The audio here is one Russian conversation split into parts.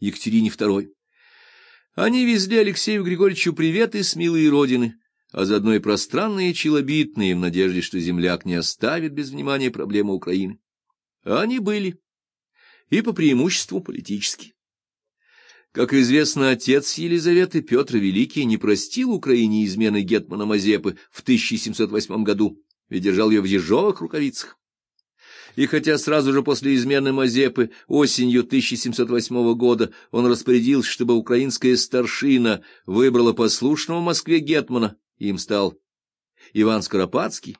Екатерине II. Они везли Алексею Григорьевичу приветы с милой родины, а заодно и пространные челобитные, в надежде, что земляк не оставит без внимания проблемы Украины. Они были, и по преимуществу политические. Как известно, отец Елизаветы Петр Великий не простил Украине измены гетмана Мазепы в 1708 году, ведь держал ее в ежовых рукавицах. И хотя сразу же после измены Мазепы осенью 1708 года он распорядился, чтобы украинская старшина выбрала послушного в Москве гетмана, им стал Иван Скоропадский,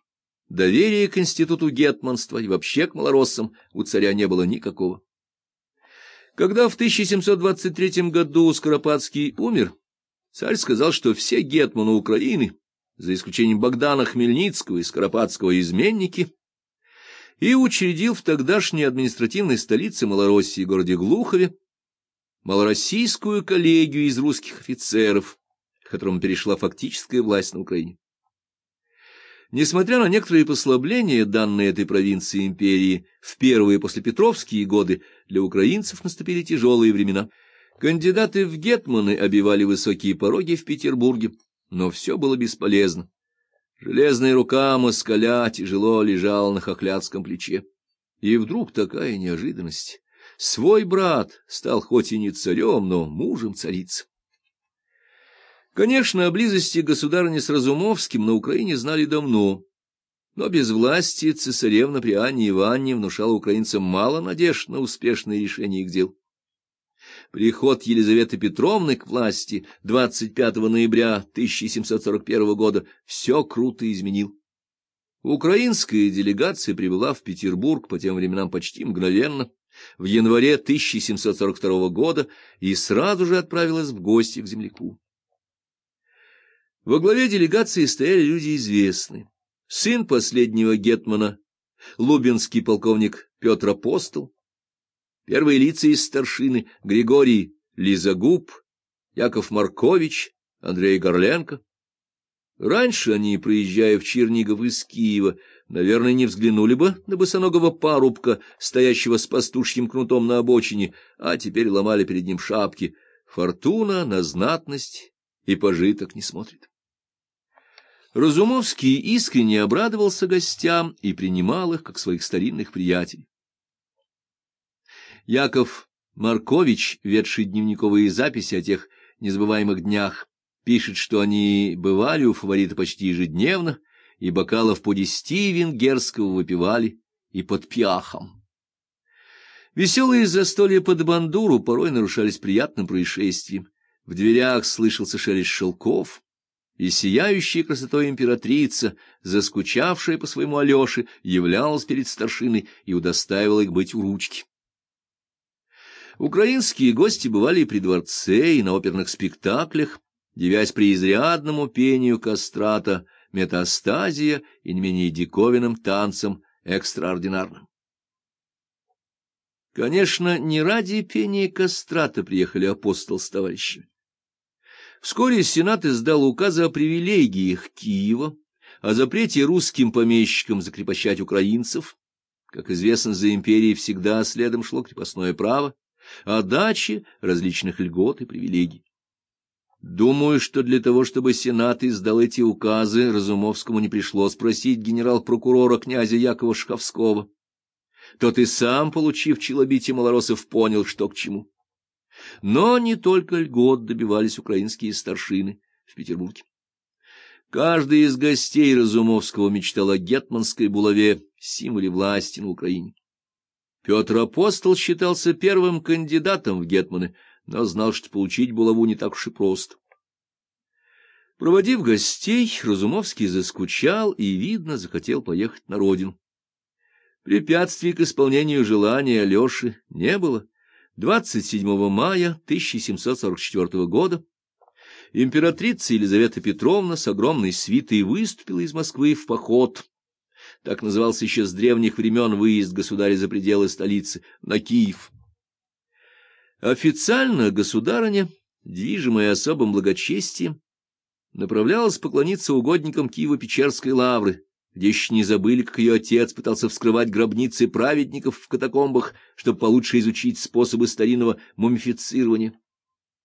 доверия к институту гетманства и вообще к малороссам у царя не было никакого. Когда в 1723 году Скоропадский умер, царь сказал, что все гетманы Украины, за исключением Богдана Хмельницкого и Скоропадского, изменники, и учредил в тогдашней административной столице Малороссии, городе Глухове, малороссийскую коллегию из русских офицеров, которому перешла фактическая власть на Украине. Несмотря на некоторые послабления, данные этой провинции империи в первые послепетровские годы, для украинцев наступили тяжелые времена. Кандидаты в гетманы обивали высокие пороги в Петербурге, но все было бесполезно. Железная рука москаля тяжело лежала на хохлядском плече. И вдруг такая неожиданность. Свой брат стал хоть и не царем, но мужем царицы. Конечно, о близости государыни с Разумовским на Украине знали давно, но без власти цесаревна при Анне Ивановне внушала украинцам мало надежд на успешное решение их дел. Приход Елизаветы Петровны к власти 25 ноября 1741 года все круто изменил. Украинская делегация прибыла в Петербург по тем временам почти мгновенно, в январе 1742 года, и сразу же отправилась в гости к земляку. Во главе делегации стояли люди известные. Сын последнего гетмана, лубинский полковник Петр Апостол, первые лица из старшины Григорий Лизагуб, Яков Маркович, Андрей Горленко. Раньше они, приезжая в Чернигов из Киева, наверное, не взглянули бы на босоногого парубка, стоящего с пастушьим кнутом на обочине, а теперь ломали перед ним шапки. Фортуна на знатность и пожиток не смотрит. Разумовский искренне обрадовался гостям и принимал их, как своих старинных приятелей. Яков Маркович, ведший дневниковые записи о тех незабываемых днях, пишет, что они бывали у фаворита почти ежедневно, и бокалов по десяти венгерского выпивали и под пьяхом. Веселые застолья под бандуру порой нарушались приятным происшествием. В дверях слышался шелест шелков, и сияющая красотой императрица, заскучавшая по своему Алёше, являлась перед старшиной и удостаивала их быть у ручки. Украинские гости бывали при дворце, и на оперных спектаклях, девясь при изрядному пению кастрата, метастазия и не менее диковинным танцем экстраординарным. Конечно, не ради пения кастрата приехали апостол с товарищами. Вскоре Сенат издал указы о привилегиях Киева, о запрете русским помещикам закрепощать украинцев. Как известно, за империей всегда следом шло крепостное право, о даче различных льгот и привилегий. Думаю, что для того, чтобы Сенат издал эти указы, Разумовскому не пришлось просить генерал-прокурора князя Якова Шховского. Тот и сам, получив челобитие малоросов, понял, что к чему. Но не только льгот добивались украинские старшины в Петербурге. Каждый из гостей Разумовского мечтал о гетманской булаве, символе власти на Украине. Петр Апостол считался первым кандидатом в гетманы, но знал, что получить булаву не так уж и просто. Проводив гостей, Разумовский заскучал и, видно, захотел поехать на родину. Препятствий к исполнению желания Алеши не было. 27 мая 1744 года императрица Елизавета Петровна с огромной свитой выступила из Москвы в поход. Так назывался еще с древних времен выезд государя за пределы столицы, на Киев. Официально государыня, движимая особым благочестием, направлялась поклониться угодникам Киева-Печерской лавры, где еще не забыли, как ее отец пытался вскрывать гробницы праведников в катакомбах, чтобы получше изучить способы старинного мумифицирования.